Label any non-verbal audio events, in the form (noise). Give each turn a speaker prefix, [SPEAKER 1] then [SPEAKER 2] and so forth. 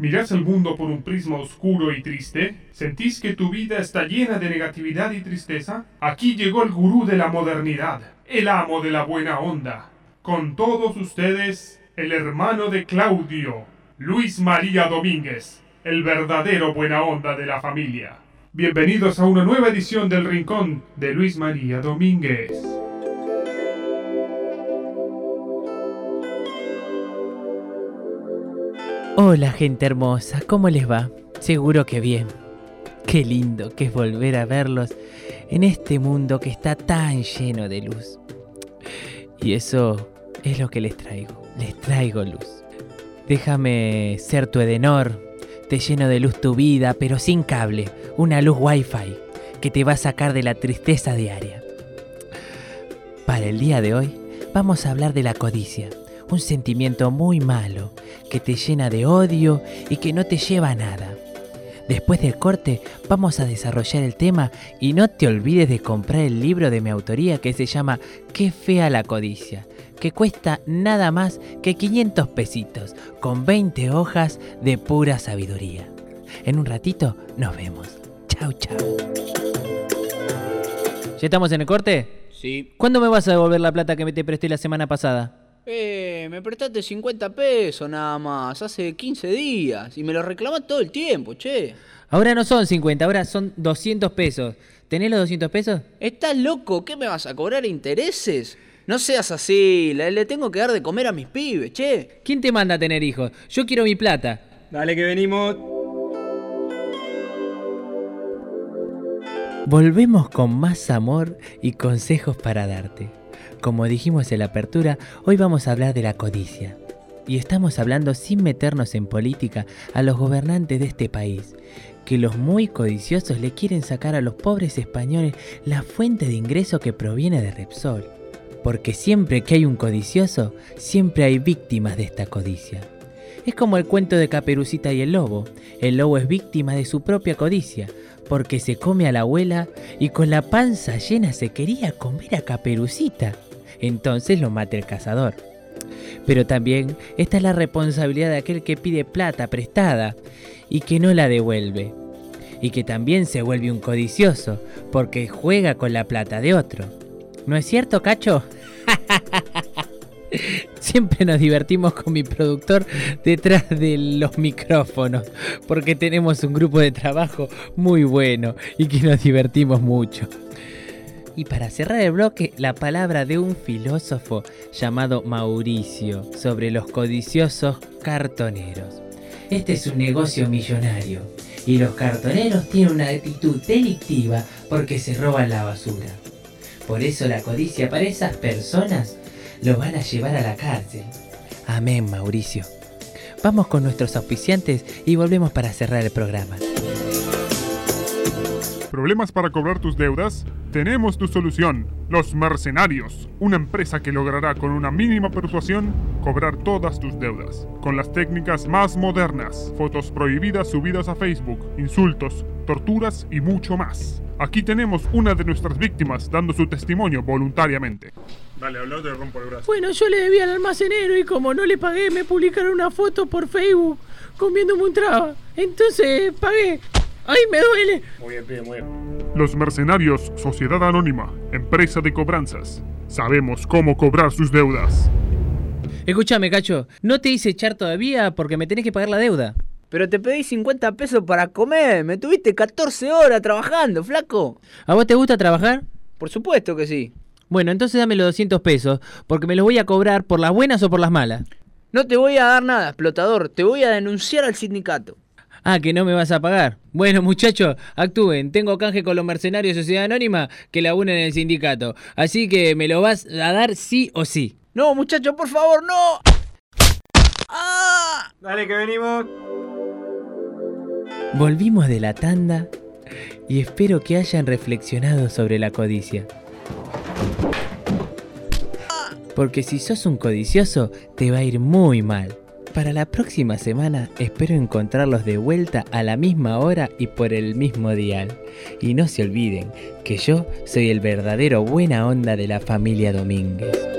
[SPEAKER 1] ¿Mirás el mundo por un prisma oscuro y triste? ¿Sentís que tu vida está llena de negatividad y tristeza? Aquí llegó el gurú de la modernidad, el amo de la buena onda. Con todos ustedes, el hermano de Claudio, Luis María Domínguez, el verdadero buena onda de la familia. Bienvenidos a una nueva edición del Rincón de Luis María Domínguez.
[SPEAKER 2] Hola gente hermosa, ¿cómo les va? Seguro que bien. Qué lindo que es volver a verlos en este mundo que está tan lleno de luz. Y eso es lo que les traigo, les traigo luz. Déjame ser tu Edenor, te lleno de luz tu vida, pero sin cable, una luz wifi que te va a sacar de la tristeza diaria. Para el día de hoy vamos a hablar de la codicia un sentimiento muy malo que te llena de odio y que no te lleva a nada. Después del corte vamos a desarrollar el tema y no te olvides de comprar el libro de mi autoría que se llama Qué fea la codicia, que cuesta nada más que 500 pesitos, con 20 hojas de pura sabiduría. En un ratito nos vemos. Chau, chau. ¿Ya estamos en el corte?
[SPEAKER 3] Sí.
[SPEAKER 2] ¿Cuándo me vas a devolver la plata que me te presté la semana pasada?
[SPEAKER 3] Eh, me prestaste 50 pesos nada más, hace 15 días, y me lo reclamás todo el tiempo, che.
[SPEAKER 2] Ahora no son 50, ahora son 200 pesos. ¿Tenés los 200 pesos?
[SPEAKER 3] ¿Estás loco? ¿Qué me vas a cobrar intereses? No seas así, le, le tengo que dar de comer a mis pibes, che.
[SPEAKER 2] ¿Quién te manda a tener hijos? Yo quiero mi plata.
[SPEAKER 4] Dale que venimos.
[SPEAKER 2] Volvemos con más amor y consejos para darte. Como dijimos en la apertura, hoy vamos a hablar de la codicia. Y estamos hablando sin meternos en política a los gobernantes de este país, que los muy codiciosos le quieren sacar a los pobres españoles la fuente de ingreso que proviene de Repsol. Porque siempre que hay un codicioso, siempre hay víctimas de esta codicia. Es como el cuento de Caperucita y el lobo. El lobo es víctima de su propia codicia, porque se come a la abuela y con la panza llena se quería comer a Caperucita entonces lo mata el cazador. Pero también está la responsabilidad de aquel que pide plata prestada y que no la devuelve. Y que también se vuelve un codicioso porque juega con la plata de otro. ¿No es cierto, Cacho? (laughs) Siempre nos divertimos con mi productor detrás de los micrófonos, porque tenemos un grupo de trabajo muy bueno y que nos divertimos mucho. Y para cerrar el bloque, la palabra de un filósofo llamado Mauricio sobre los codiciosos cartoneros. Este es un negocio millonario y los cartoneros tienen una actitud delictiva porque se roban la basura. Por eso la codicia para esas personas los van a llevar a la cárcel. Amén, Mauricio. Vamos con nuestros auspiciantes y volvemos para cerrar el programa.
[SPEAKER 1] ¿Problemas para cobrar tus deudas? Tenemos tu solución. Los Mercenarios, una empresa que logrará con una mínima persuasión cobrar todas tus deudas. Con las técnicas más modernas, fotos prohibidas subidas a Facebook, insultos, torturas y mucho más. Aquí tenemos una de nuestras víctimas dando su testimonio voluntariamente. Dale, habla, te rompo el brazo.
[SPEAKER 5] Bueno, yo le debía al almacenero y como no le pagué, me publicaron una foto por Facebook comiéndome un traba. Entonces pagué. ¡Ay, me duele!
[SPEAKER 4] Muy bien, pibe, muy bien.
[SPEAKER 1] Los Mercenarios, Sociedad Anónima, empresa de cobranzas. Sabemos cómo cobrar sus deudas.
[SPEAKER 2] Escúchame, Cacho, no te hice echar todavía porque me tenés que pagar la deuda.
[SPEAKER 3] Pero te pedí 50 pesos para comer, me tuviste 14 horas trabajando, flaco.
[SPEAKER 2] ¿A vos te gusta trabajar?
[SPEAKER 3] Por supuesto que sí.
[SPEAKER 2] Bueno, entonces dame los 200 pesos, porque me los voy a cobrar por las buenas o por las malas.
[SPEAKER 3] No te voy a dar nada, explotador, te voy a denunciar al sindicato.
[SPEAKER 2] Ah, que no me vas a pagar. Bueno, (laughs) muchachos, actúen. Tengo canje con los mercenarios de Sociedad Anónima que la unen en el sindicato. Así que me lo vas a dar sí o sí.
[SPEAKER 3] No, muchacho, por favor, no. ¡Ah!
[SPEAKER 4] Dale que venimos.
[SPEAKER 2] Volvimos de la tanda y espero que hayan reflexionado sobre la codicia. Porque si sos un codicioso, te va a ir muy mal. Para la próxima semana espero encontrarlos de vuelta a la misma hora y por el mismo dial. Y no se olviden que yo soy el verdadero buena onda de la familia Domínguez.